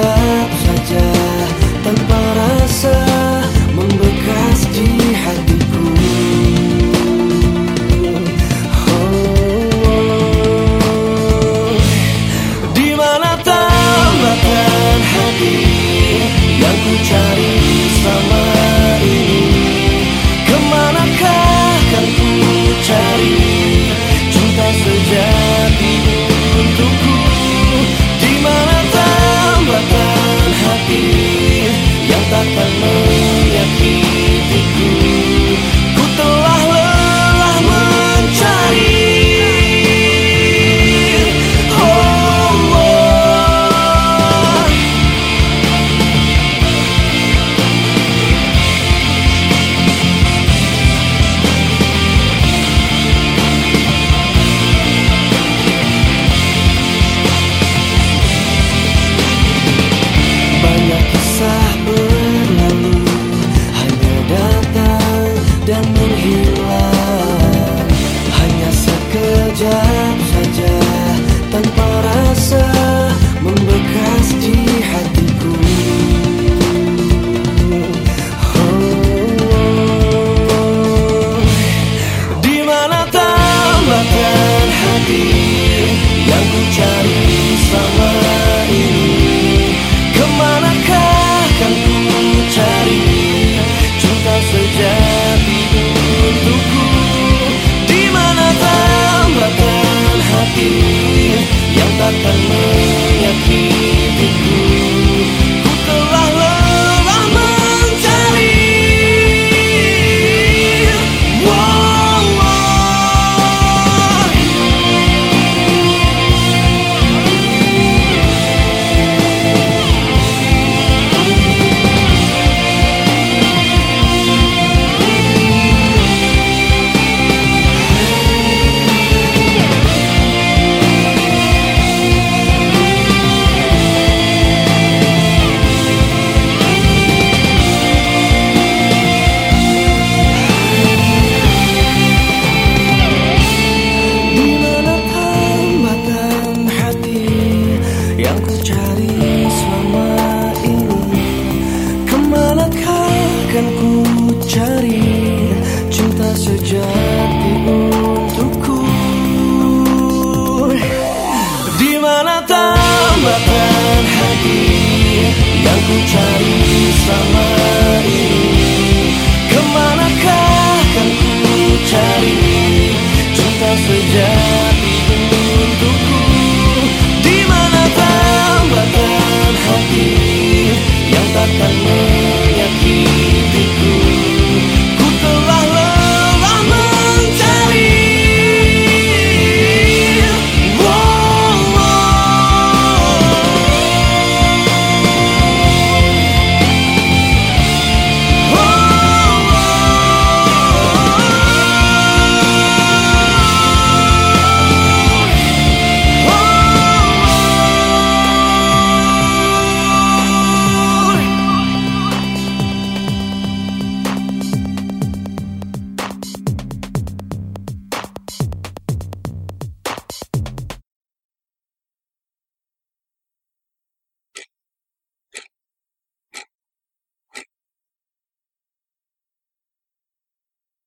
tambatan hati yang 阳光照